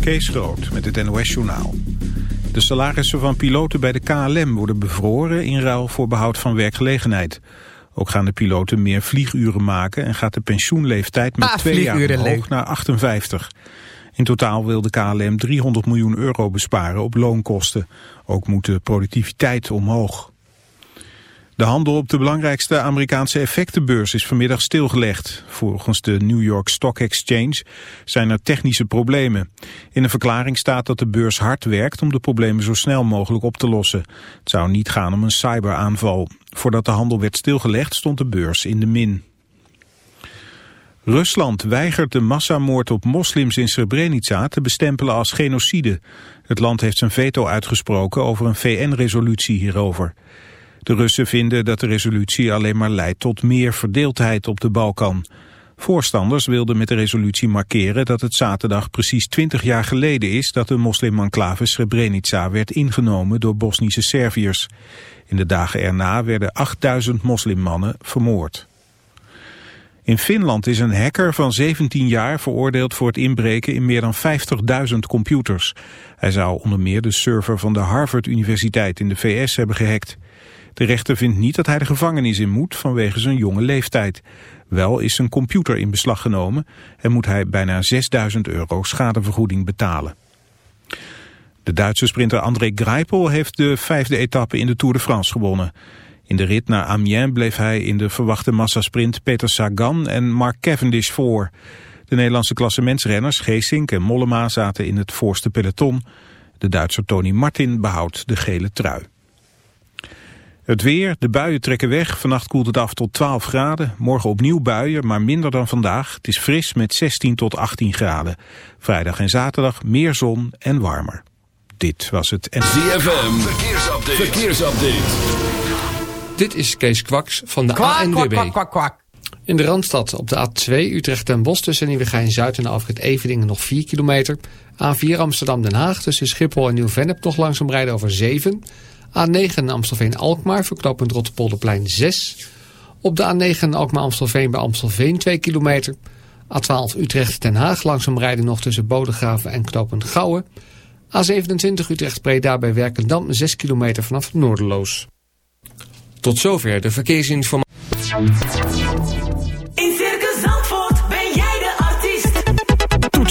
Kees Groot met het NOS-journaal. De salarissen van piloten bij de KLM worden bevroren in ruil voor behoud van werkgelegenheid. Ook gaan de piloten meer vlieguren maken en gaat de pensioenleeftijd met Ah, twee jaar omhoog naar 58. In totaal wil de KLM 300 miljoen euro besparen op loonkosten. Ook moet de productiviteit omhoog. De handel op de belangrijkste Amerikaanse effectenbeurs is vanmiddag stilgelegd. Volgens de New York Stock Exchange zijn er technische problemen. In een verklaring staat dat de beurs hard werkt om de problemen zo snel mogelijk op te lossen. Het zou niet gaan om een cyberaanval. Voordat de handel werd stilgelegd stond de beurs in de min. Rusland weigert de massamoord op moslims in Srebrenica te bestempelen als genocide. Het land heeft zijn veto uitgesproken over een VN-resolutie hierover. De Russen vinden dat de resolutie alleen maar leidt tot meer verdeeldheid op de Balkan. Voorstanders wilden met de resolutie markeren dat het zaterdag precies 20 jaar geleden is dat de moslimenclave Srebrenica werd ingenomen door Bosnische Serviërs. In de dagen erna werden 8000 moslimmannen vermoord. In Finland is een hacker van 17 jaar veroordeeld voor het inbreken in meer dan 50.000 computers. Hij zou onder meer de server van de Harvard Universiteit in de VS hebben gehackt. De rechter vindt niet dat hij de gevangenis in moet vanwege zijn jonge leeftijd. Wel is zijn computer in beslag genomen en moet hij bijna 6000 euro schadevergoeding betalen. De Duitse sprinter André Greipel heeft de vijfde etappe in de Tour de France gewonnen. In de rit naar Amiens bleef hij in de verwachte massasprint Peter Sagan en Mark Cavendish voor. De Nederlandse klassementsrenners Geesink en Mollema zaten in het voorste peloton. De Duitser Tony Martin behoudt de gele trui. Het weer, de buien trekken weg. Vannacht koelt het af tot 12 graden. Morgen opnieuw buien, maar minder dan vandaag. Het is fris met 16 tot 18 graden. Vrijdag en zaterdag meer zon en warmer. Dit was het... En... ZFM, verkeersupdate. verkeersupdate. Dit is Kees Kwaks van de Kwak, ANWB. kwak, kwak, kwak, kwak. In de Randstad op de A2 Utrecht en Bos tussen Nieuwegein-Zuid en Alfred Eveningen nog 4 kilometer. A4 Amsterdam-Den Haag tussen Schiphol en Nieuw-Vennep nog langzaam rijden over 7. A9 Amstelveen-Alkmaar voor knooppunt Rotterpolderplein 6. Op de A9 Alkmaar-Amstelveen bij Amstelveen 2 kilometer. A12 Utrecht-Den Haag langzaam rijden nog tussen Bodegraven en knooppunt Gouwen. A27 Utrecht-Breda bij Werkendam 6 kilometer vanaf Noorderloos. Tot zover de verkeersinformatie.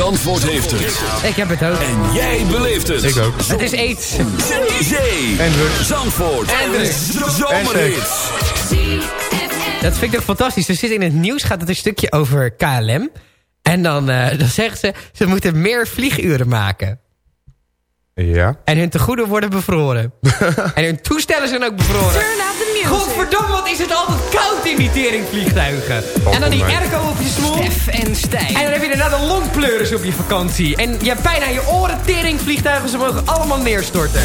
Zandvoort heeft het. Ik heb het ook. En jij beleeft het. Ik ook. Het is aids. Zee. En Zandvoort. En Zomerhits. Dat vind ik toch fantastisch. Er zit in het nieuws gaat het een stukje over KLM. En dan, eh, dan zeggen ze, ze moeten meer vlieguren maken. Ja. En hun tegoeden worden bevroren. en hun toestellen zijn ook bevroren. Godverdomme, wat is het altijd koud in die teringvliegtuigen. en dan die airco op je smoel. en Stijn. En dan heb je daarna de longpleuris op je vakantie. En je hebt pijn aan je oren, teringvliegtuigen. Ze mogen allemaal neerstorten.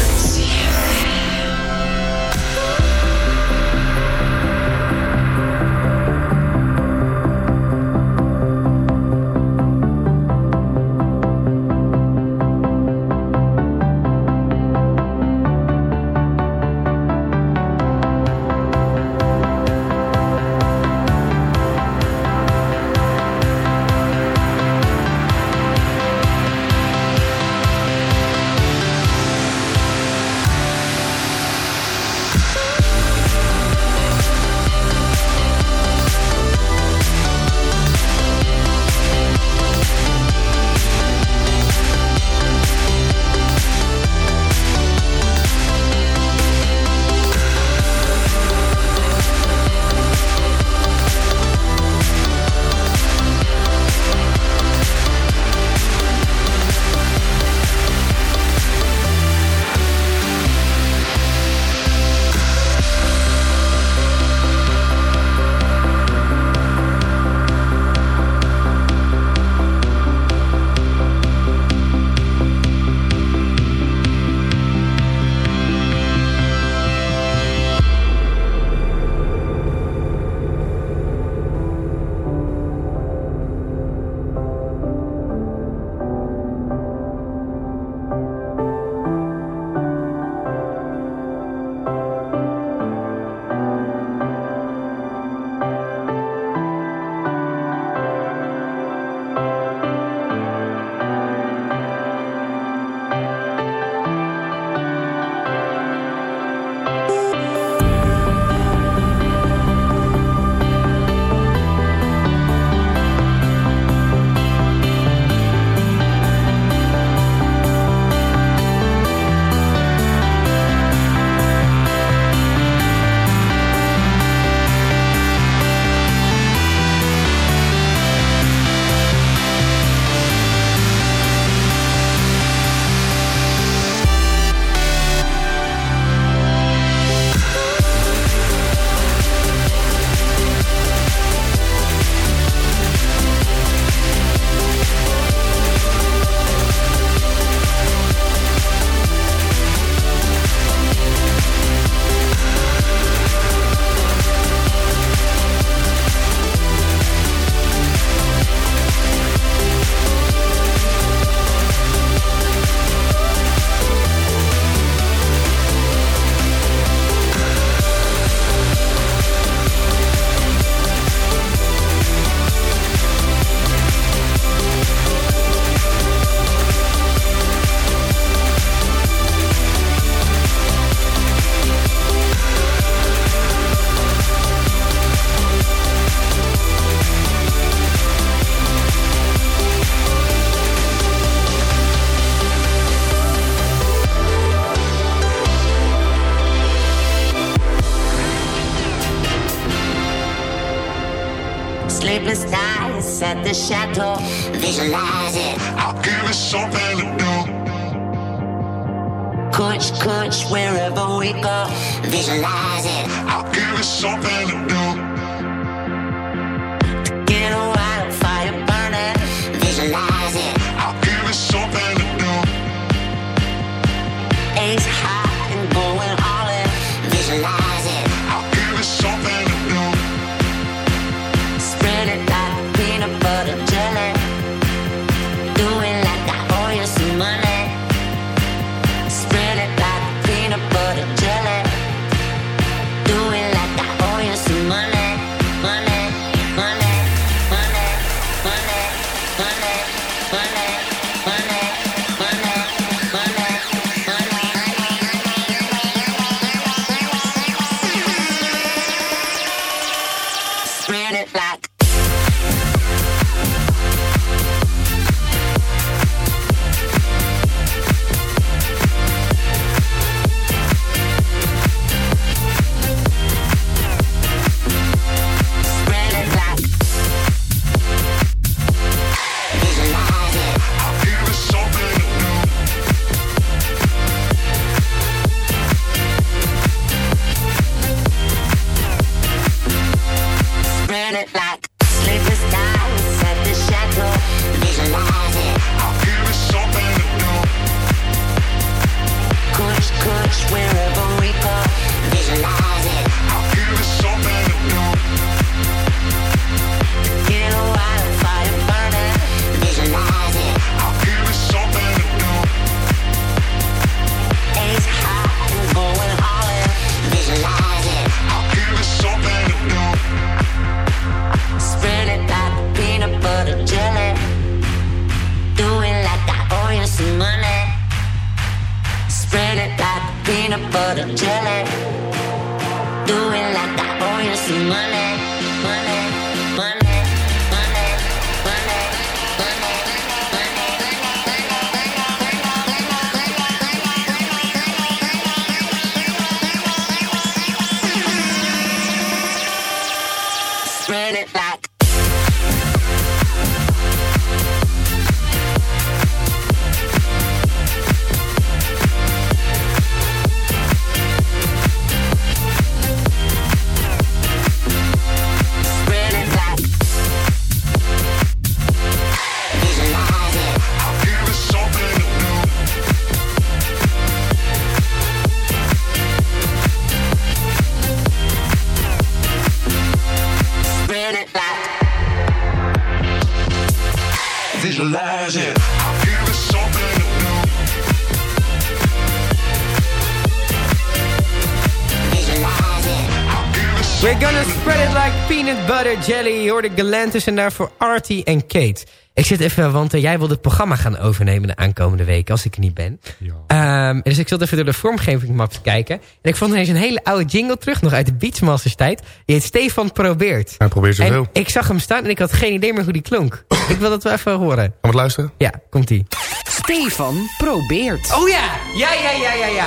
We're gonna spread it like peanut butter jelly. Je hoorde Galantis en daarvoor Artie en Kate. Ik zit even, want eh, jij wil het programma gaan overnemen de aankomende weken, als ik er niet ben. Ehm, dus ik zat even door de vormgevingmap te kijken. En ik vond ineens een hele oude jingle terug, nog uit de Beachmasters tijd. Die heet Stefan Probeert. Hij probeert En zoveel. ik zag hem staan en ik had geen idee meer hoe die klonk. ik wil dat wel even horen. Gaan we het luisteren? Ja, komt-ie. Stefan probeert. Oh ja, ja, ja, ja, ja, ja.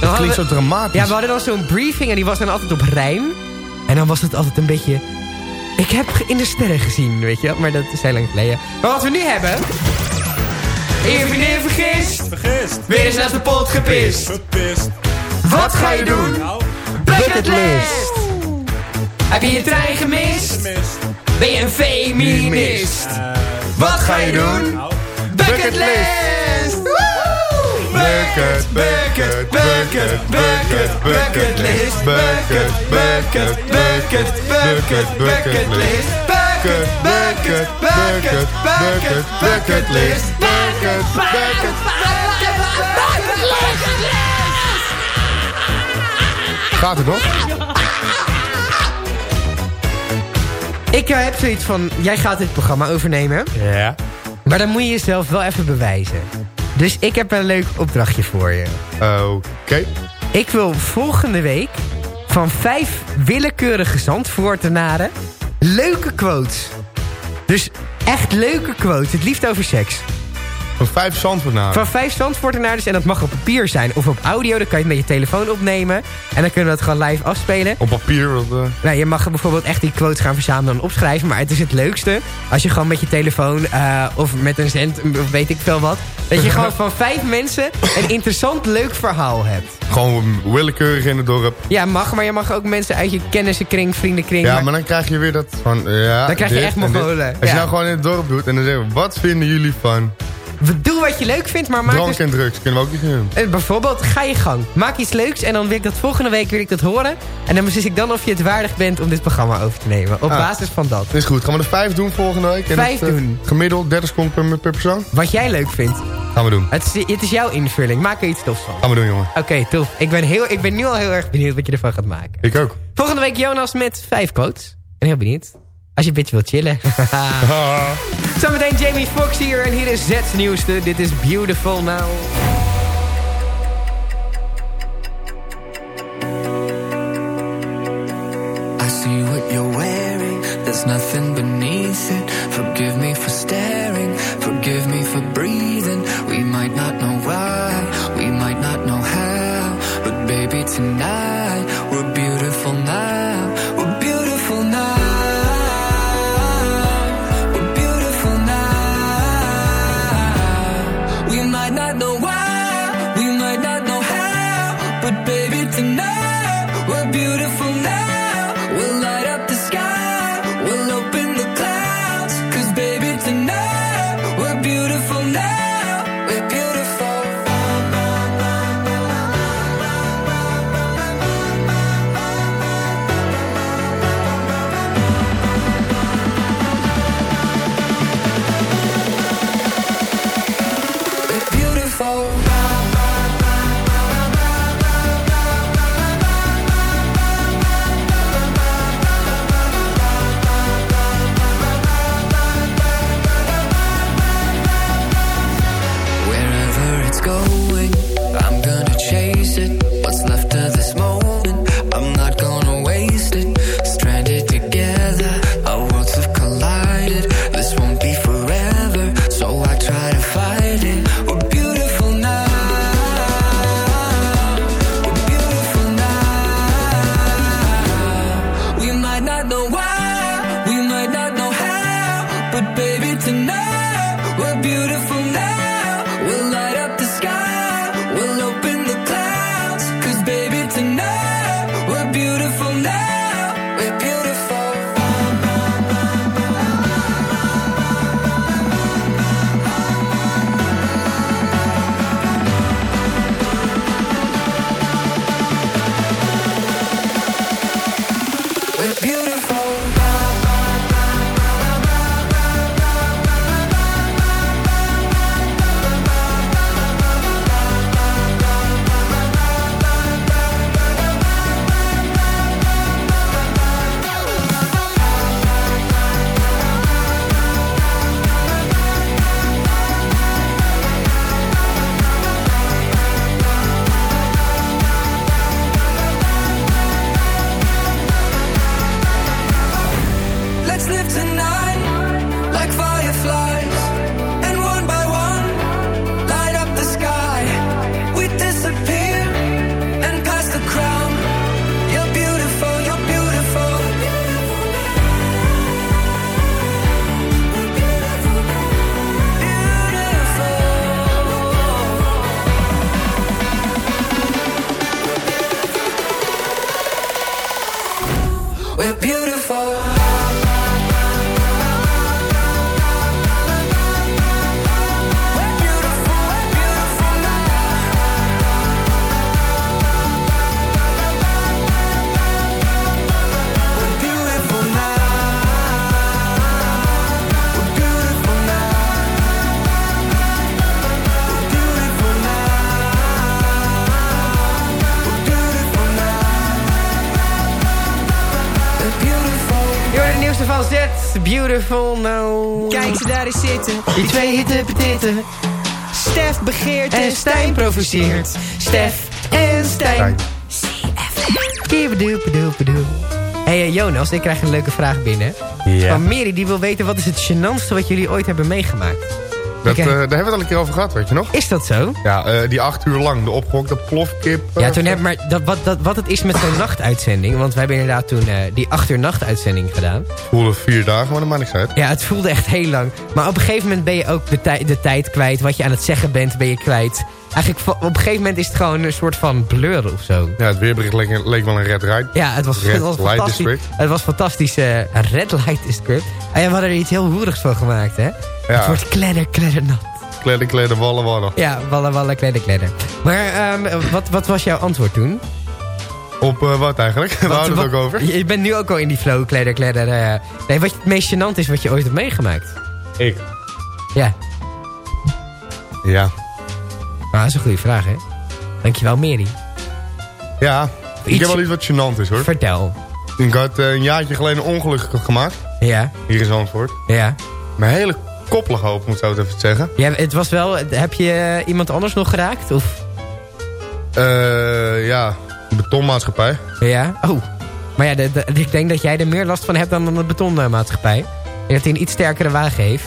Dat klinkt zo dramatisch. Ja, we hadden dan zo'n briefing en die was dan altijd op rijm. En dan was het altijd een beetje... Ik heb in de sterren gezien, weet je wel. Maar dat is heel lang geleden. Maar wat we nu hebben... Even in vergist. Vergist. Weer eens naast de pot gepist. Verpist. Wat ga je doen? Nou, Bucketlist. Heb je je trein gemist? gemist. Ben je een feminist? Wat ga je doen? nou, Bucketlist! Bucket, bucket, bucket, bucket, bucketlist. Bucket, bucket, bucket, bucket, bucketlist. Bucket, bucket, bucket, bucket, bucketlist. Bucket, bucket, Gaat het nog? Ik eh, heb zoiets van, jij gaat dit programma overnemen. Ja. Maar dan moet je jezelf wel even bewijzen. Dus ik heb een leuk opdrachtje voor je. Oké. Ik wil volgende week van vijf willekeurige zandvoortenaren leuke quotes. Dus echt leuke quotes. Het liefst over seks. Van vijf Zandvoortnamen. Van vijf Zandvoortenaars en dat mag op papier zijn of op audio. Dan kan je het met je telefoon opnemen. En dan kunnen we dat gewoon live afspelen. Op papier. Wat, eh, Nou, je mag bijvoorbeeld echt die quotes gaan verzamelen en opschrijven. Maar het is het leukste als je gewoon met je telefoon eh, of met een zend, of weet ik veel wat. Dat je gewoon van vijf mensen een interessant leuk verhaal hebt. gewoon willekeurig in het dorp. Ja, mag, maar je mag ook mensen uit je kennissenkring, vriendenkring. Ja, maar- maar dan krijg je weer dat van... Ja, Dan krijg je echt en dit. Mongolen, Als je ja. nou gewoon in het dorp doet en dan zeggen we... Wat vinden jullie van Doe wat je leuk vindt, maar maak drank dus... en drugs? Kunnen we ook niet doen. Eh, Bijvoorbeeld, ga je gang. Maak iets leuks en dan wil ik dat volgende week wil ik dat horen. En dan beslis ik dan of je het waardig bent om dit programma over te nemen. Op Ah. basis van dat. Is goed. Gaan we er vijf doen volgende week? En Vijf het, eh, doen. Gemiddeld 30 seconden per, per persoon? Wat jij leuk vindt. Gaan we doen. Het is, het is jouw invulling. Maak er iets tofs van. Gaan we doen, jongen. Oké, tof. Ik ben, heel, ik ben nu al heel erg benieuwd wat je ervan gaat maken. Ik ook. Volgende week Jonas met vijf quotes. En heel benieuwd. Als je een beetje wilt chillen. Zometeen Jamie Foxx hier en hier is Z's nieuwste. Dit is Beautiful Now. Now. Kijk ze daar eens zitten. Die twee hitte petitten. Stef begeert En Stijn provoceert. Stef en Stijn. Kiebedoepedoepedoe. Hé hey, Jonas, ik krijg een leuke vraag binnen. Ja. Van Mary, die wil weten wat is het gênantste wat jullie ooit hebben meegemaakt. Dat, eh, daar hebben we het al een keer over gehad, weet je nog? Is dat zo? Ja, eh, die acht uur lang, de opgehokte plofkip. eh, Ja, toen heb, maar dat, wat, dat, wat het is met zo'n nachtuitzending... want wij hebben inderdaad toen die acht uur nachtuitzending gedaan. voelde vier dagen, maar dat maakt niks uit. Ja, het voelde echt heel lang. Maar op een gegeven moment ben je ook de, tij- de tijd kwijt. Wat je aan het zeggen bent, ben je kwijt. Eigenlijk, op een gegeven moment is het gewoon een soort van blur of zo. Ja, het weerbericht leek, leek wel een red ride. Ja, het was, Red het was Light fantastisch. District. Het was fantastisch. eh, red light district. En we hadden er iets heel hoerigs van gemaakt, hè? Het wordt kledder, kledder nat. Kledder, kledder, wallen, wallen. Ja, wallen, wallen, kledder, kledder. Maar ehm, wat, wat was jouw antwoord toen? Op eh, wat eigenlijk? Waar hadden we het ook over? Je je bent nu ook al in die flow, kledder, kledder. eh. nee, wat het meest gênant is wat je ooit hebt meegemaakt. Ik. Ja. Ja. Maar dat is een goede vraag, hè? Dankjewel, Mary. Ja, ik heb wel iets wat gênant is hoor. Vertel. Ik had eh, een jaartje geleden een ongeluk gemaakt. Ja. Hier in Zandvoort. Ja. Mijn hele koppelig hoop, moet ik zo het even zeggen. ja. Het was wel... Heb je eh, iemand anders nog geraakt? Of? Eh ja, betonmaatschappij. Ja? Oh. Maar ja, de, de- ik denk dat jij er meer last van hebt dan de betonmaatschappij. Denk dat hij een iets sterkere wagen heeft.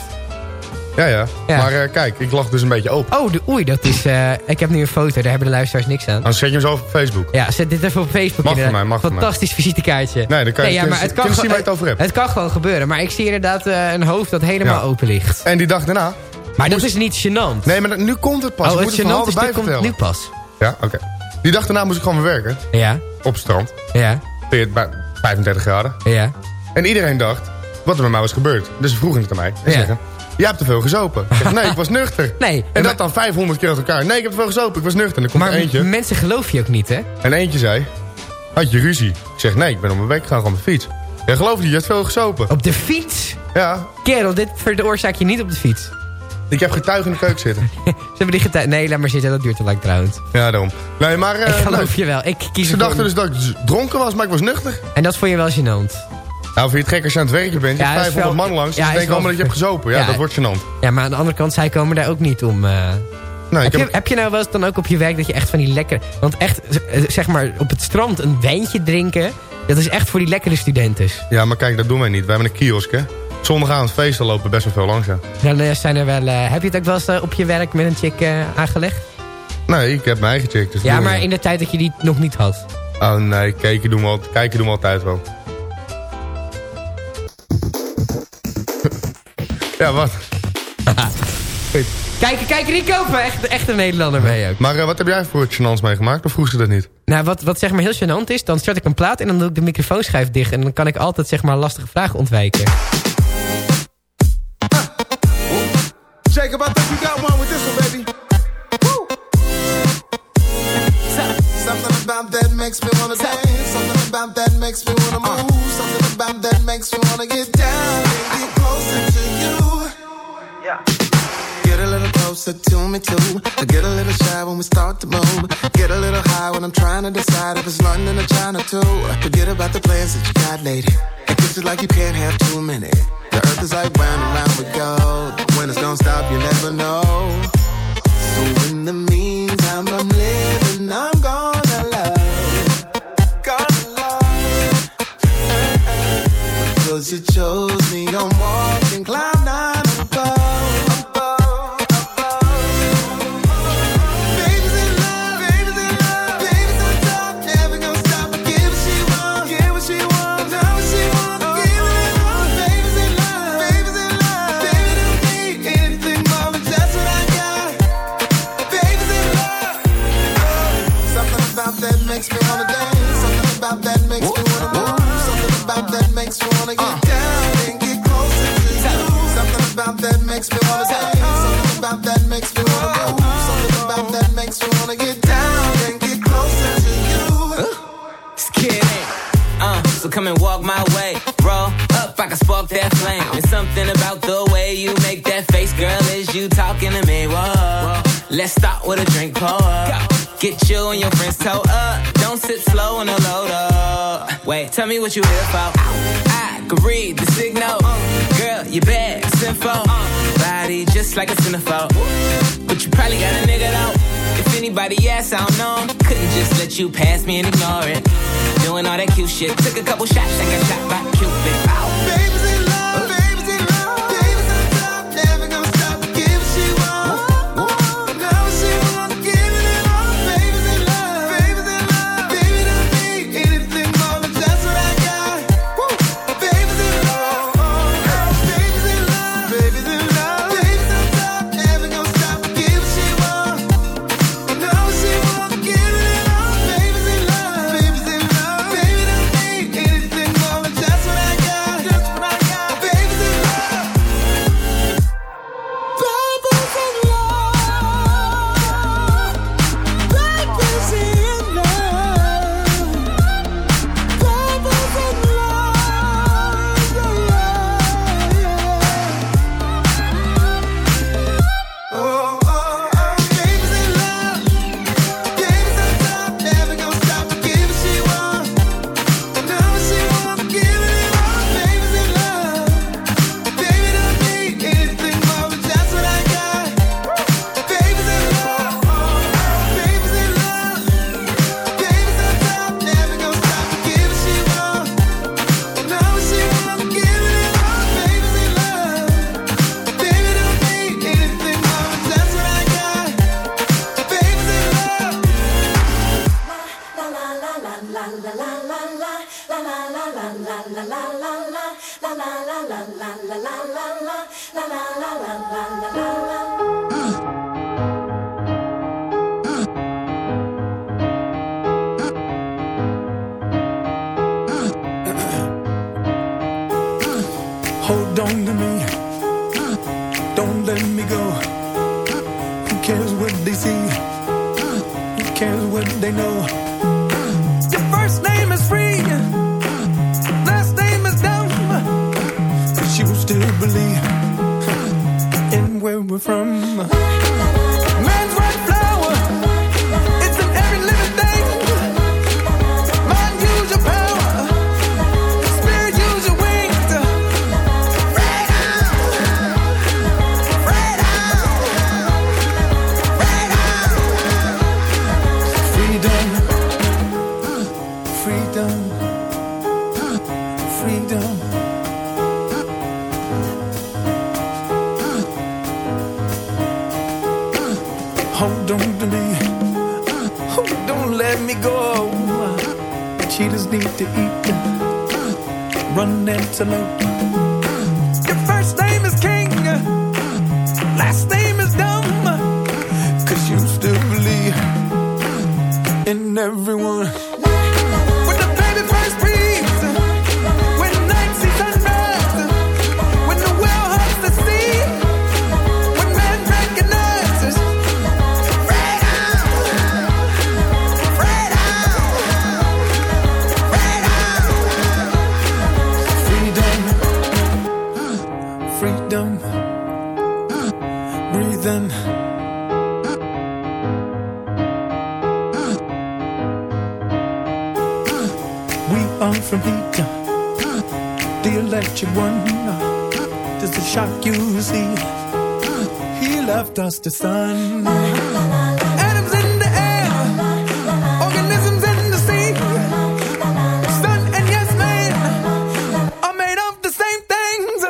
Ja, ja. Ja. Maar eh, kijk, ik lag dus een beetje open. Oh, de, oei, dat is... eh, ik heb nu een foto, daar hebben de luisteraars niks aan. Dan zet je hem zo op Facebook. Ja, zet dit even op Facebook. Mag voor mij, mag Fantastisch visitekaartje. Nee, dan kan je- ja, maar het kan, zien waar het over hebt. Het kan gewoon gebeuren, maar ik zie inderdaad eh, een hoofd dat helemaal Ja. open ligt. En die dag daarna... Maar dat is niet gênant. Nee, maar nu komt het pas. Oh, het het gênant is, komt nu pas. Ja, oké. Die dag daarna moest ik gewoon weer werken. Ja, Op het strand. ja, bij 35 graden. ja. En iedereen dacht, wat er met mij was gebeurd. Dus ze vroegen het aan mij. En Ja. zeggen, jij hebt te veel gezopen. Ik zeg, nee, ik was nuchter. Nee, En dat dan 500 keer achter elkaar. Nee, ik heb te veel gezopen. Ik was nuchter. En er komt Maar er eentje. mensen geloof je ook niet, hè? En eentje zei, had je ruzie? Ik zeg, nee, ik ben op mijn weg gegaan op mijn fiets. Jij gelooft niet, je hebt veel gezopen. Op de fiets? Ja, Kerel, dit veroorzaak je niet op de fiets. ik heb getuigen in de keuken zitten. Ze hebben die getuigd. Nee, laat maar zitten, dat duurt te lang trouwens. Ja, daarom. Nee, maar... eh, ik geloof nee. je wel. Ik kies Ze dachten dus dat ik dronken was, maar ik was nuchter. En dat vond je wel gênant. Nou, je het gek als je aan het werken bent? Je Ja, hebt dat is 500 wel- man langs. ja, dus denk allemaal dat je hebt gezopen. Ja, Ja, dat wordt gênant. Ja, maar aan de andere kant, zij komen daar ook niet om... eh, Nou, heb, heb... je, heb je nou wel eens dan ook op je werk dat je echt van die lekkere... Want echt, eh, zeg maar, op het strand een wijntje drinken... Dat is echt voor die lekkere studenten. Ja, maar kijk, dat doen wij niet. Wij hebben een kiosk, hè. Zondagavond feesten lopen best wel veel langs, ja. Dan eh, zijn er wel... heb je het ook wel eens op je werk met een chick aangelegd? Nee, ik heb mijn eigen chick. Dus Ja, maar in de tijd dat je die nog niet had. Oh nee, kijken doen we, kijken doen we altijd wel. Ja, wat? Kijk, kijk Rico, echt, echt een Nederlander ben je ook. Maar eh, wat heb jij voor het gênants meegemaakt? Of vroeg ze dat niet? Nou, wat, wat zeg maar heel gênant is, dan start ik een plaat en dan doe ik de microfoonschijf dicht. En dan kan ik altijd zeg maar lastige vragen ontwijken. Jacob, I think you got one with this one, baby. Woo! Something about that makes me wanna dance. Something about that makes me wanna move. Something about that makes me wanna get down and get closer to you. Get a little closer to me too. I get a little shy when we start to move. Get a little high when I'm trying to decide if it's London or China too. Forget about the plans that you got, lady. It gets like you can't have too many. The earth is like round and round we go. When it's gonna stop, you never know. So in the meantime, I'm living, I'm gonna love. Gonna love. Cause you chose me, I'm come and walk my way. Roll up, I can spark that flame. There's something about the way you make that face, girl. Is you talking to me? Whoa. Let's start with a drink, pour up. Get you and your friends toe up. Don't sit slow on the load up. Wait, tell me what you here for. I can read the signal. Girl, you bad, sinful. Body just like a centerfold. But you probably got a nigga though. If anybody asks, I don't know. Couldn't just let you pass me and ignore it. Doing all that cute shit. Took a couple shots and got shot by Cupid. Hold on to me. Don't let me go. Who cares what they see? Who cares what they know to. Are from heat, the electric one. Does the shock you see? He left us the sun. Atoms in the air, organisms in the sea. Sun and yes, man are made of the same things.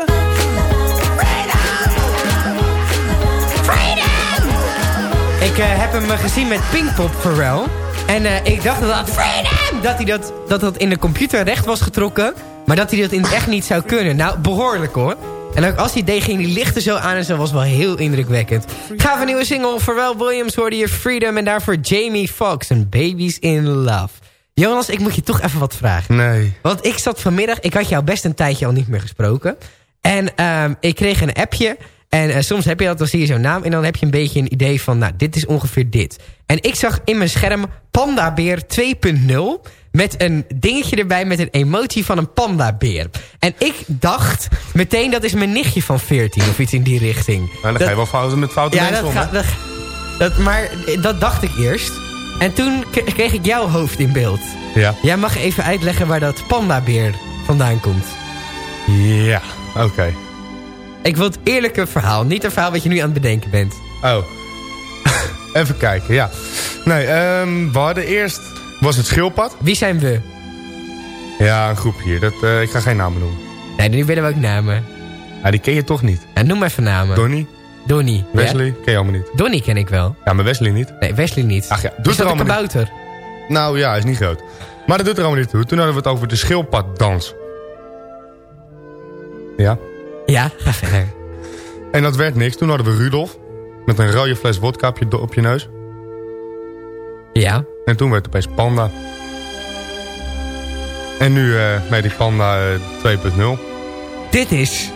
Ik eh, heb hem eh, gezien met Pinkpop Pharrell. En eh, ik dacht dat, Freedom! Dat hij dat, dat dat in de computer recht was getrokken. Maar dat hij dat in het echt niet zou kunnen. Nou, behoorlijk hoor. En ook als hij deed, ging die lichten zo aan en zo was wel heel indrukwekkend. Gaaf een nieuwe single. Pharrell Williams hoorde je Freedom. En daarvoor Jamie Foxx en Babies in Love. Jonas, ik moet je toch even wat vragen. Nee. Want ik zat vanmiddag, ik had jou best een tijdje al niet meer gesproken. En ehm, ik kreeg een appje. En eh, soms heb je dat, dan zie je zo'n naam. En dan heb je een beetje een idee van, nou, dit is ongeveer dit. En ik zag in mijn scherm Pandabeer 2.0. Met een dingetje erbij met een emotie van een pandabeer. En ik dacht meteen, dat is mijn nichtje van 14 of iets in die richting. Nou, dan Dat- ga je wel fouten met foute ja, mensen dat om, dat, dat, maar dat dacht ik eerst. En toen kreeg ik jouw hoofd in beeld. Ja. Jij mag even uitleggen waar dat pandabeer vandaan komt. Ja, oké. Ik wil het eerlijke verhaal, niet een verhaal wat je nu aan het bedenken bent. Oh. Even kijken, ja. Nee, ehm, we hadden eerst... Was het schildpad? Wie zijn we? Ja, een groep hier. Dat, eh, ik ga geen namen noemen. Nee, nu willen we ook namen. Ja, die ken je toch niet? Ja, noem even namen. Donnie? Donnie. Wesley? Ja? Ken je allemaal niet. Donnie ken ik wel. Ja, maar Wesley niet. Nee, Wesley niet. Ach ja, Is doet er dat een niet. kabouter? Nou ja, is niet groot. Maar dat doet er allemaal niet toe. Toen hadden we het over de schildpaddans. Ja. Ja, ga verder. En dat werd niks. Toen hadden we Rudolf. Met een rode fles vodka op je, do- op je neus. Ja. En toen werd het opeens Panda. En nu eh met die Panda eh, 2.0. Dit is,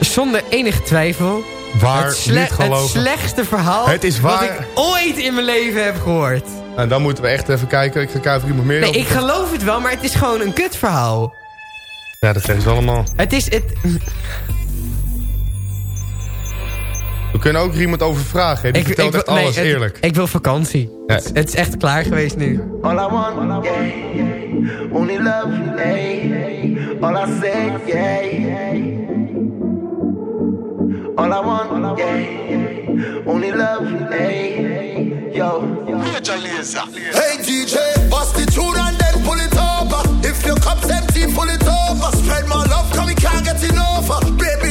zonder enige twijfel... Waar het, sle- niet geloven. het slechtste verhaal... Het is wat waar. ik ooit in mijn leven heb gehoord. En dan moeten we echt even kijken. Ik ga kijken of iemand meer Nee, ik geloof het wel, maar het is gewoon een kutverhaal. Ja, dat zeggen ze allemaal. Het is... Het, We kunnen ook iemand over vragen. hè. Die vertelt wil- echt alles nee, het- eerlijk. Ik wil vakantie. Ja. Het, het is echt klaar geweest nu. All I want, yeah, only love, hey. All I say, yeah. All I want, yeah, only love, hey. Yo, Hey DJ, bust the tune and then pull it over. If your cup's empty, pull it over. Spread my love, cause we can't get enough. Baby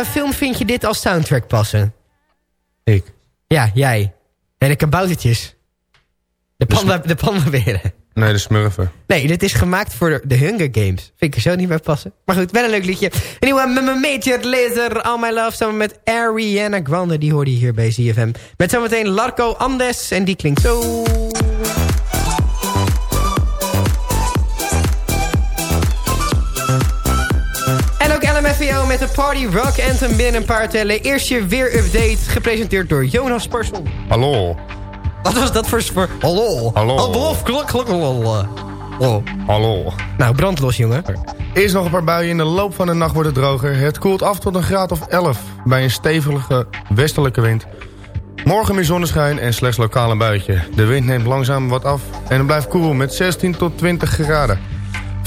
eh, film vind je dit als soundtrack passen? Ik. Ja, jij. En de kaboutertjes. De, panda, de pandaberen. Nee, de smurfen. Nee, dit is gemaakt voor de, Hunger Games. Vind ik er zo niet bij passen. Maar goed, wel een leuk liedje. Een nieuwe M- Major Laser, All My Love... samen met Ariana Grande. Die hoorde je hier bij ZFM. Met zometeen Larco Andes. En die klinkt zo... met de Party Rock Anthem binnen een paar tellen. Eerst je weer update, gepresenteerd door Jonas Parsel. Hallo. Wat was dat voor... voor hallo. Hallo. Hallo. Klok, klok, hallo. Hallo. Hallo. Nou, brandlos, jongen. Eerst nog een paar buien. In de loop van de nacht wordt het droger. Het koelt af tot een graad of 11 bij een stevige westelijke wind. Morgen meer zonneschijn en slechts lokaal een buitje. De wind neemt langzaam wat af en het blijft koel met 16 tot 20 graden.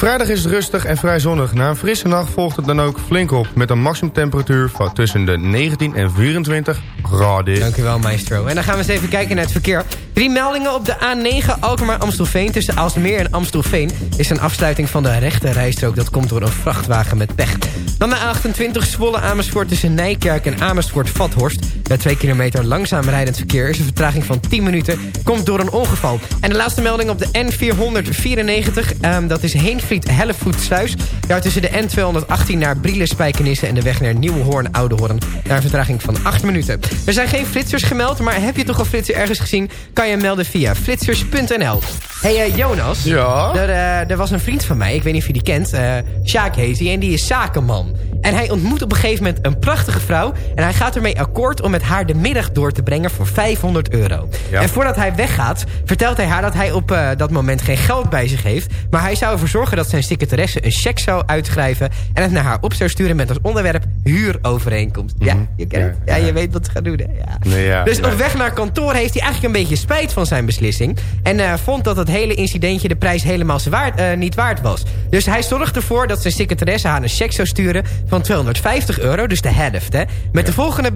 Vrijdag is het rustig en vrij zonnig. Na een frisse nacht volgt het dan ook flink op... met een maximumtemperatuur van tussen de 19 en 24 graden. Dankjewel, maestro. En dan gaan we eens even kijken naar het verkeer. Drie meldingen op de A9 Alkmaar-Amstelveen. Tussen Aalsmeer en Amstelveen is een afsluiting van de rechte rijstrook. Dat komt door een vrachtwagen met pech. Dan de A28 Zwolle-Amersfoort tussen Nijkerk en Amersfoort-Vathorst. Bij 2 kilometer langzaam rijdend verkeer is een vertraging van 10 minuten. Komt door een ongeval. En de laatste melding op de N494. ehm, dat is Heenvliet-Hellevoetsluis. Daar tussen de N218 naar Brielen-Spijkenissen... en de weg naar Nieuwehoorn-Oudehoorn. Daar een vertraging van 8 minuten. Er zijn geen flitsers gemeld, maar heb je toch een flitser ergens gezien... kan je melden via flitsers.nl. Hey eh, Jonas. Ja? Er, eh, er was een vriend van mij, ik weet niet of je die kent. eh Sjaak heet hij en die is zakenman. En hij ontmoet op een gegeven moment een prachtige vrouw... en hij gaat ermee akkoord om met haar de middag door te brengen voor 500 euro. Ja. En voordat hij weggaat, vertelt hij haar dat hij op dat moment geen geld bij zich heeft... maar hij zou ervoor zorgen dat zijn secretaresse een cheque zou uitschrijven... en het naar haar op zou sturen met als onderwerp huurovereenkomst. Ja, je kent. Ja, je weet wat ze gaan doen, hè? Ja. Nee. Dus op weg naar kantoor heeft hij eigenlijk een beetje spijt van zijn beslissing. En eh, vond dat het hele incidentje de prijs helemaal eh, niet waard was. Dus hij zorgde ervoor dat zijn secretaresse haar een cheque zou sturen van 250 euro. Dus de helft, hè. Met de volgende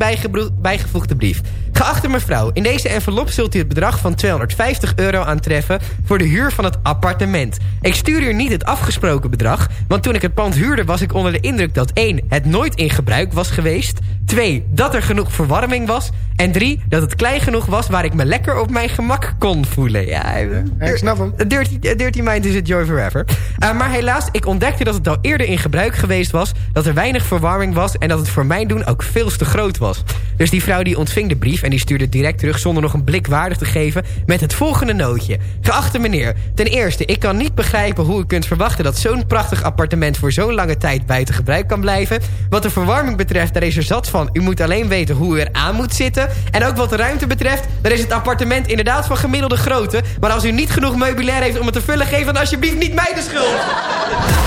bijgevoegde brief. Geachte mevrouw, in deze envelop zult u het bedrag van 250 euro aantreffen... voor de huur van het appartement. Ik stuur u niet het afgesproken bedrag... want toen ik het pand huurde was ik onder de indruk dat 1. het nooit in gebruik was geweest... 2. dat er genoeg verwarming was... en 3. dat het klein genoeg was waar ik me lekker op mijn gemak kon voelen. Ja, ik snap hem. Dirty, dirty Mind is het joy forever. Uh, maar helaas, ik ontdekte dat het al eerder in gebruik geweest was... dat er weinig verwarming was... en dat het voor mijn doen ook veel te groot was. Dus die vrouw die ontving de brief en die stuurde het direct terug... zonder nog een blik waardig te geven met het volgende nootje. Geachte meneer, ten eerste, ik kan niet begrijpen hoe u kunt verwachten... dat zo'n prachtig appartement voor zo'n lange tijd buiten gebruik kan blijven. Wat de verwarming betreft, daar is er zat van. U moet alleen weten hoe u eraan moet zitten. En ook wat de ruimte betreft, daar is het appartement inderdaad van gemiddelde grootte. Maar als u niet genoeg meubilair heeft om het te vullen... geef dan alsjeblieft niet mij de schuld.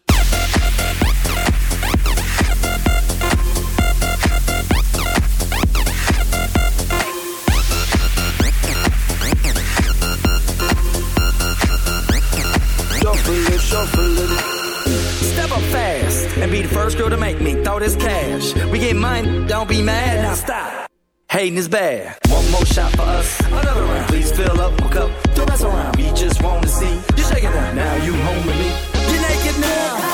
first girl to make me throw this cash. We get mine, don't be mad, now stop. Hating is bad. One more shot for us, another round. Please fill up my cup, don't mess around. We just want to see you shaking out. Now you home with me. You're naked now.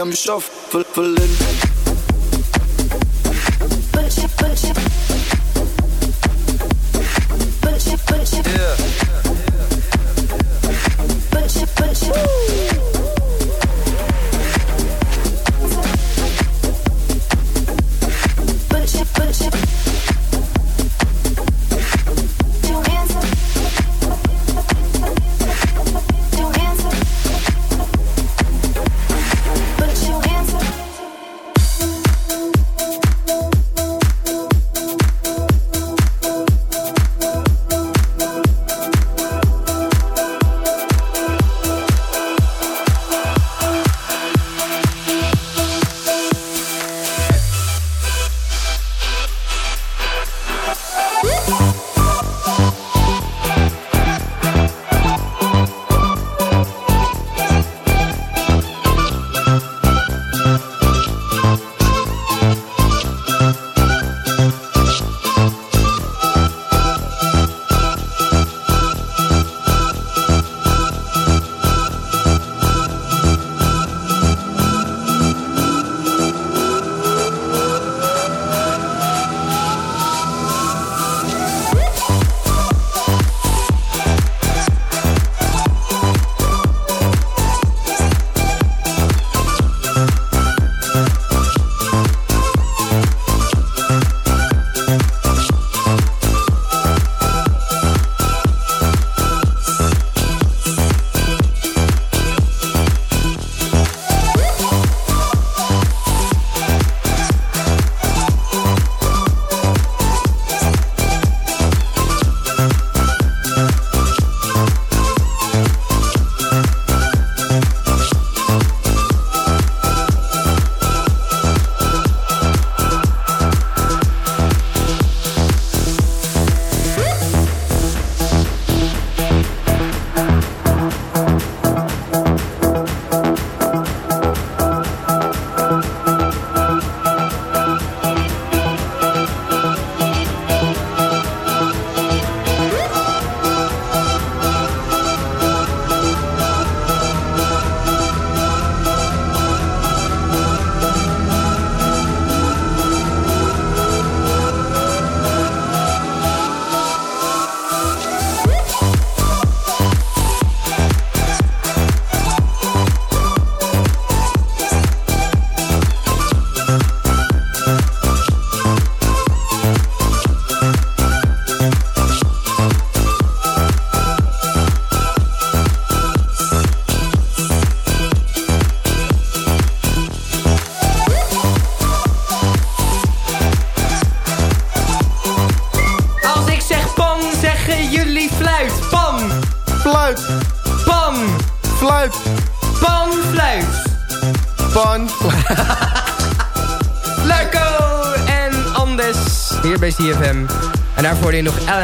I'm shuffling.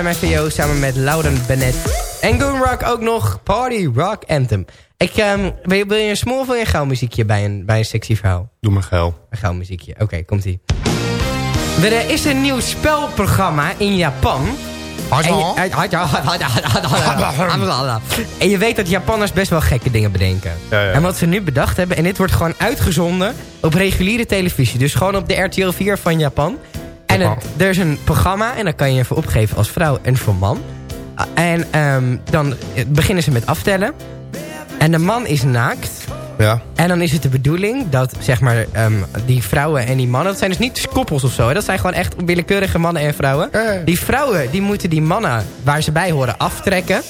LMFAO samen met Lauren Bennett. En Goon Rock ook nog Party Rock Anthem. Ik, ehm, wil, je, wil je een small of wil je een gauw muziekje bij een, bij een sexy verhaal? Doe maar geil. Een gauw muziekje. Oké, komt-ie. Er is een nieuw spelprogramma in Japan. En je, en je weet dat Japanners best wel gekke dingen bedenken. Ja, ja. En wat ze nu bedacht hebben... en dit wordt gewoon uitgezonden op reguliere televisie. Dus gewoon op de RTL 4 van Japan. En het, er is een programma en dan kan je je voor opgeven als vrouw en voor man. Ah, En ehm, dan beginnen ze met aftellen. En de man is naakt. Ja. En dan is het de bedoeling dat zeg maar, ehm, die vrouwen en die mannen... dat zijn dus niet koppels of zo. Hè? Dat zijn gewoon echt willekeurige mannen en vrouwen. Die vrouwen die moeten die mannen waar ze bij horen aftrekken.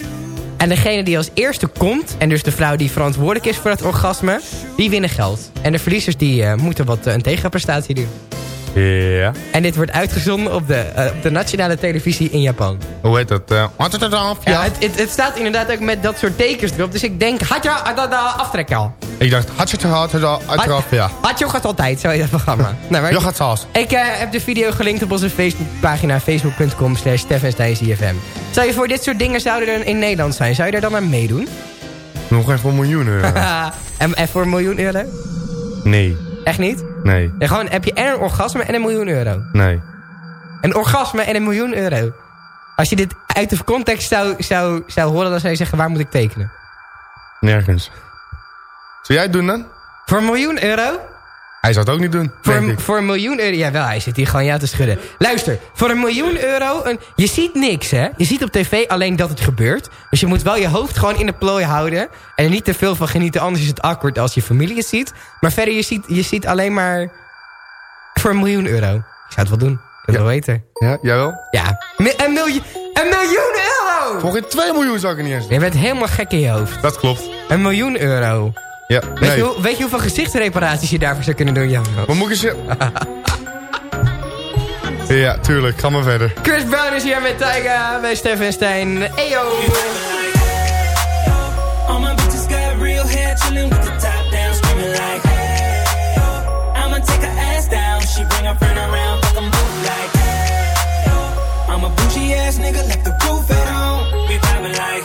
En degene die als eerste komt... en dus de vrouw die verantwoordelijk is voor het orgasme... die winnen geld. En de verliezers die eh, moeten wat eh, een tegenprestatie doen. Ja. En dit wordt uitgezonden op de, eh, op de nationale televisie in Japan. Hoe heet dat? eh Ja, het, het, het staat inderdaad ook met dat soort tekens erop. Dus ik denk, had je aftrekken al? Ik dacht, had je het gehad? Uiteraard, ja. Had je gaat altijd, zo heet het programma. nou, maar Je gaat zoals. Ik eh, heb de video gelinkt op onze Facebookpagina facebook.com slash. Stel je voor, dit soort dingen zouden er in Nederland zijn. Zou je er dan aan meedoen? Nog even een miljoen euro. en, en voor een miljoen euro? Nee. Echt niet? Nee. Gewoon heb je en een orgasme en een miljoen euro. Nee. Een orgasme en een miljoen euro. Als je dit uit de context zou, zou, zou horen, dan zou je zeggen, waar moet ik tekenen? Nergens. Zou jij het doen dan? Voor een miljoen euro? Hij zou het ook niet doen, Voor, een- voor een miljoen euro? Jawel, hij zit hier gewoon ja te schudden. Luister, voor een miljoen euro... Een, je ziet niks, hè? Je ziet op tv alleen dat het gebeurt. Dus je moet wel je hoofd gewoon in de plooi houden. En er niet te veel van genieten, anders is het awkward als je familie het ziet. Maar verder, je ziet, je ziet alleen maar... Voor een miljoen euro. Ik zou het wel doen. Ik wil het wel weten. Ja, jij wel? Ja. Een, miljoen, een miljoen euro! Voor geen 2 miljoen zou ik niet eens doen. Je bent helemaal gek in je hoofd. Dat klopt. Een miljoen euro. Ja, Weet, nee. je, hoe- weet je hoeveel gezichtsreparaties je daarvoor zou kunnen doen, Jan? Wat moet ik eens... ja, tuurlijk. Ga maar verder. Chris Brown is hier met Tyga bij Stefan Stein. Eyo! All my bitches got real hair, chillin' with the top down, screaming like, hey, I'ma take her ass down. She bring her friend around, fuck 'em both like, hey, I'm a bougie ass nigga, the roof at home. We vibing like,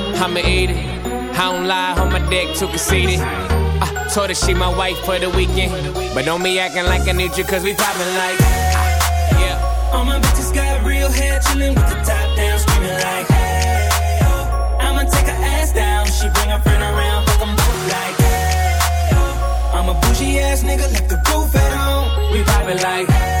I'ma eat it. I don't lie, on my dick too conceited. I told her she my wife for the weekend. But don't be acting like I need you, cause we poppin' like. Yeah. All my bitches got real hair, chillin' with the top down, screaming like, hey, I'ma take her ass down. She bring her friend around, fuck 'em both like, hey, I'm a bougie ass nigga, left the roof at home. We poppin' like. We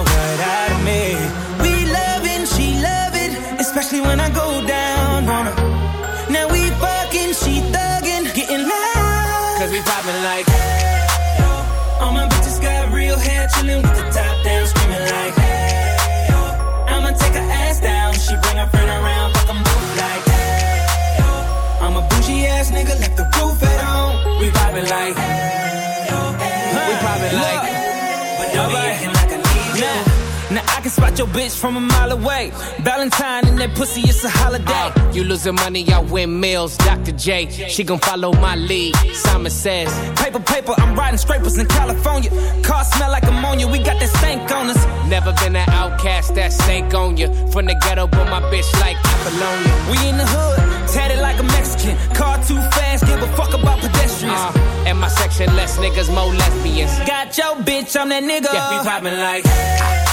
spot your bitch from a mile away. Valentine and that pussy, it's a holiday. You losing money, I win meals. Dr. J, she gon' follow my lead. Simon says, Paper, paper, I'm riding scrapers in California. Car smell like ammonia, we got that stank on us. Never been an outcast that stank on you. From the ghetto, but my bitch like Apollonia. We in the hood, tatted like a Mexican. Car too fast, give a fuck about pedestrians. Uh, and my section, less niggas, more lesbians. Got your bitch, I'm that nigga. Yeah. We poppin' like.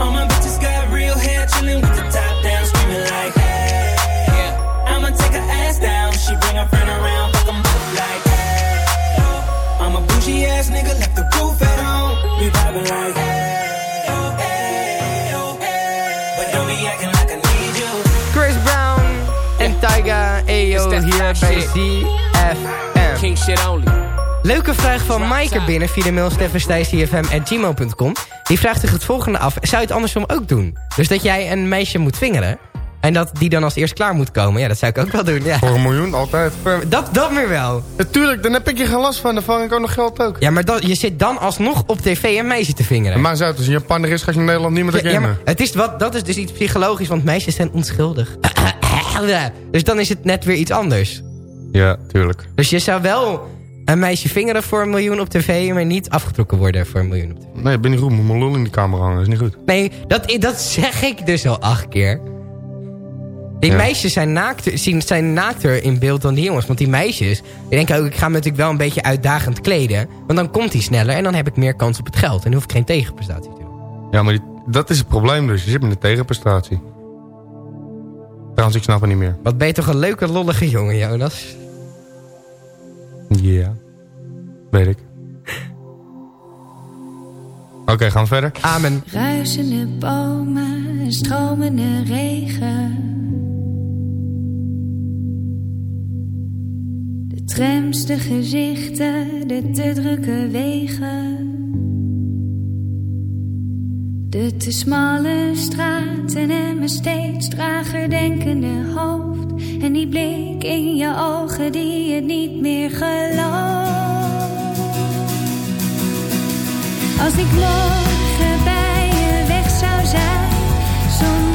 All my bitches got real hair, chillin' with the top down, screaming like, yeah. I'ma take her ass down, she bring her friend around, fuck 'em both like, I'm a bougie ass nigga, left the roof at home. We poppin' like, but don't be acting like I need you. Chris Brown en Tyga EO It's hier bij. ZFM. King shit only. Leuke vraag van Maaike binnen via de mail steffenstijscfm.gmail.com. Die vraagt zich het volgende af. Zou je het andersom ook doen? Dus dat jij een meisje moet vingeren... en dat die dan als eerst klaar moet komen. Ja, dat zou ik ook wel doen. Ja. Voor een miljoen, altijd. Dat, dat meer wel. Natuurlijk, dan heb ik je geen last van. Dan vang ik ook nog geld ook. Ja, maar dat, je zit dan alsnog op tv een meisje te vingeren. Maar uit, als je Japaner is, ga je in Nederland niemand Ja, ja, herkennen. maar het is wat, dat is dus iets psychologisch, want meisjes zijn onschuldig. dus dan is het net weer iets anders. Ja, tuurlijk. Dus je zou wel een meisje vingeren voor een miljoen op tv... maar niet afgetrokken worden voor een miljoen op tv. Nee, ben niet goed. Moet mijn lul in die camera hangen. Dat is niet goed. Nee, dat, dat zeg ik dus al acht keer. Die Ja. meisjes zijn naakter, zien- zijn naakter in beeld dan die jongens. Want die meisjes, die denken ook... ik ga me natuurlijk wel een beetje uitdagend kleden. Want dan komt hij sneller en dan heb ik meer kans op het geld. En dan hoef ik geen tegenprestatie te doen. Ja, maar die- dat is het probleem dus. Je zit met een tegenprestatie. Trouwens, ik snap het niet meer. Wat ben je toch een leuke, lollige jongen, Jonas? Ja. Weet ik. Oké, gaan we verder? Amen. Ruisende bomen, stromende regen. De trams, de gezichten, de te drukke wegen. De te smalle straten en mijn steeds trager denkende hoofd. En die blik in je ogen die het niet meer gelooft. Als ik morgen bij je weg zou zijn, zonder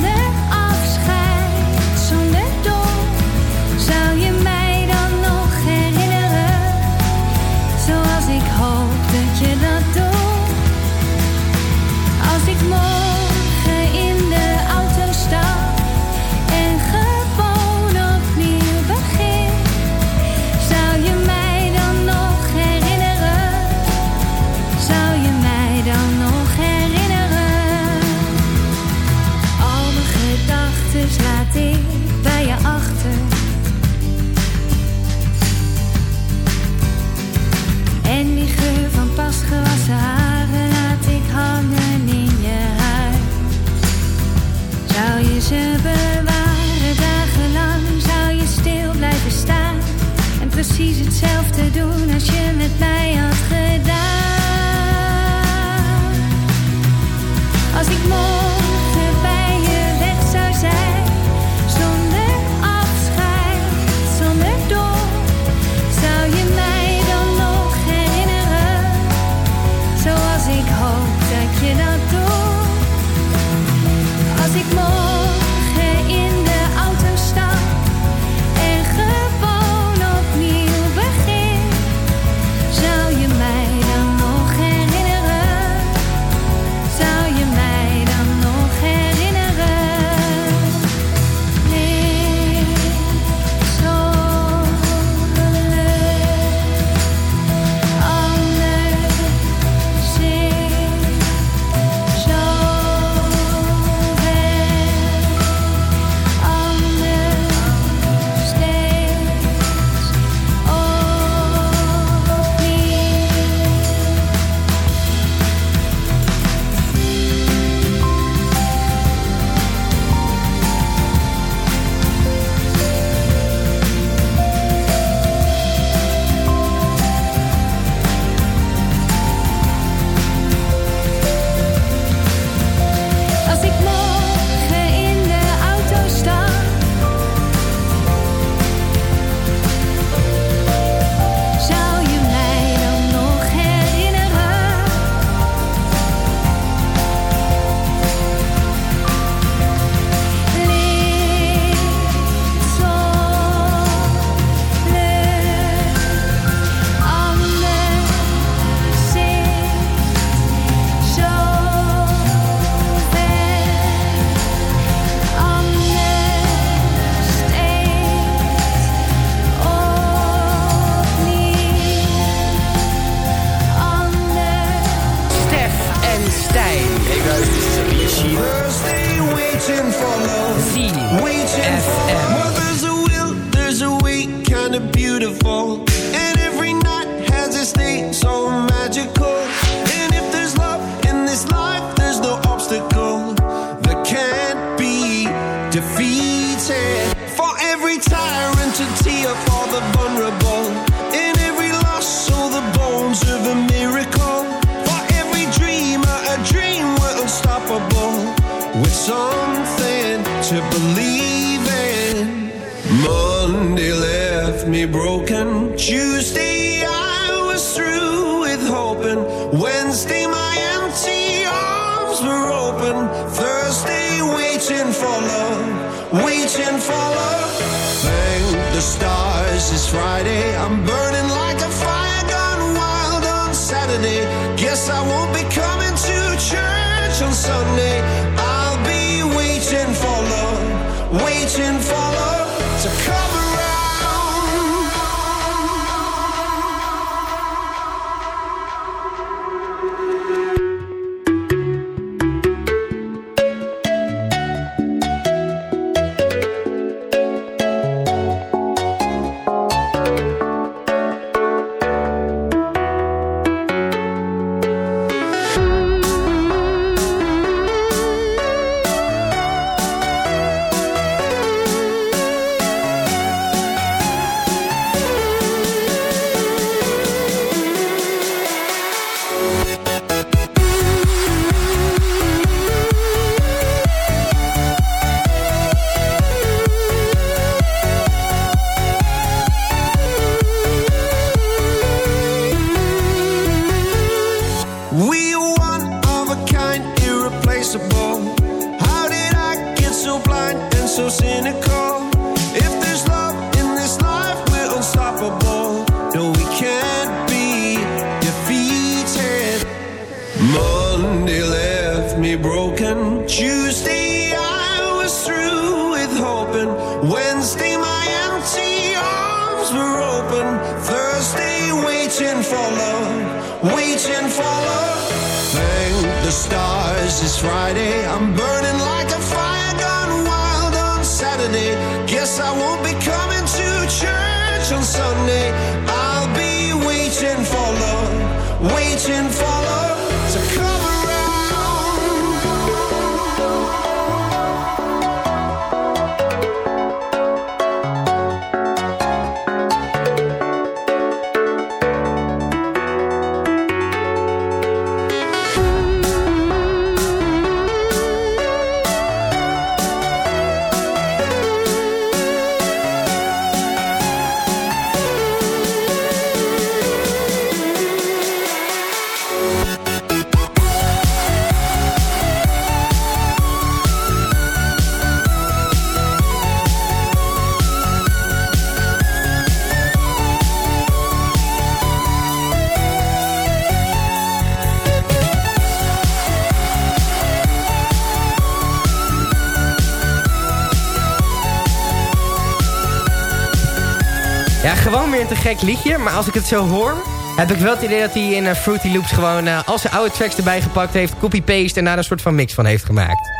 gewoon weer een te gek liedje. Maar als ik het zo hoor, heb ik wel het idee dat hij in eh, Fruity Loops gewoon... Eh, uh, als zijn oude tracks erbij gepakt heeft, copy-paste... en daar een soort van mix van heeft gemaakt.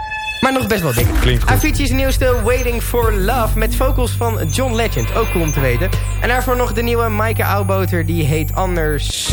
Maar nog best wel dik. Klinkt goed. Avicii's nieuwste Waiting for Love... met vocals van John Legend, ook cool om te weten. En daarvoor nog de nieuwe Maaike Auwboter, die heet anders...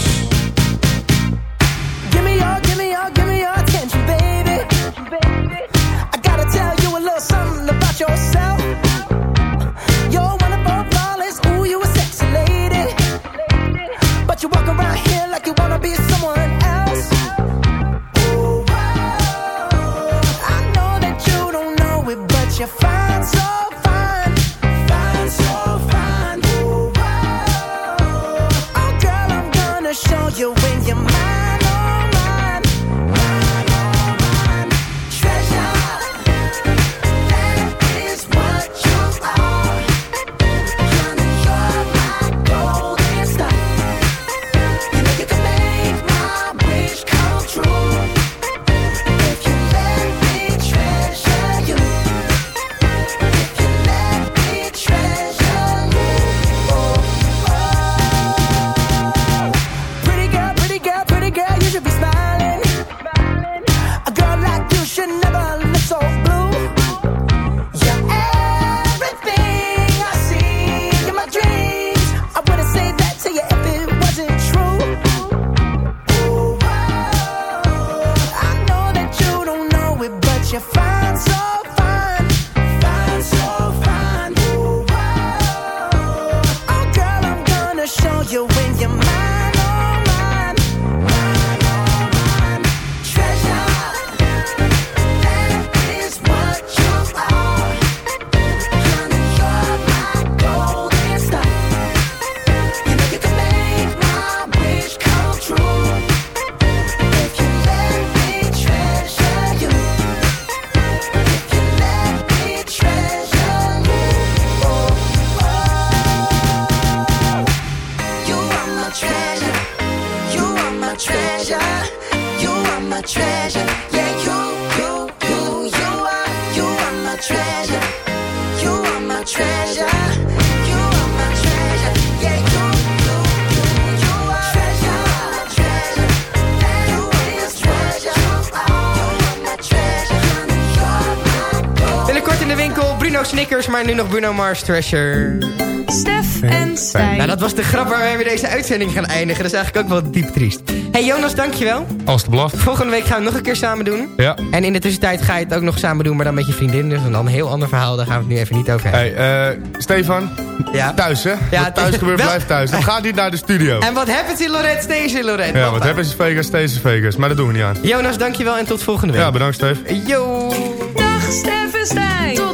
maar nu nog Bruno Mars Treasure. Stef en Stijn. Nou, dat was de grap waarmee we deze uitzending gaan eindigen. Dat is eigenlijk ook wel diep triest. Hey Jonas, dankjewel. Alsjeblieft. Volgende week gaan we het nog een keer samen doen. Ja. En in de tussentijd ga je het ook nog samen doen, maar dan met je vriendin. Dus dan een heel ander verhaal, daar gaan we het nu even niet over hebben. Hey, eh, Stefan. Ja. Thuis, hè? Ja, Wat thuis gebeurt, wel- blijft thuis. Het gaat niet naar de studio. En wat happens in Lorette, stays in Lorette. Ja, wat hebben ze Vegas, deze Vegas. Maar dat doen we niet aan. Jonas, dankjewel en tot volgende week. Ja, bedankt, Steve. Yo. Dag Stef en Stijn. Tot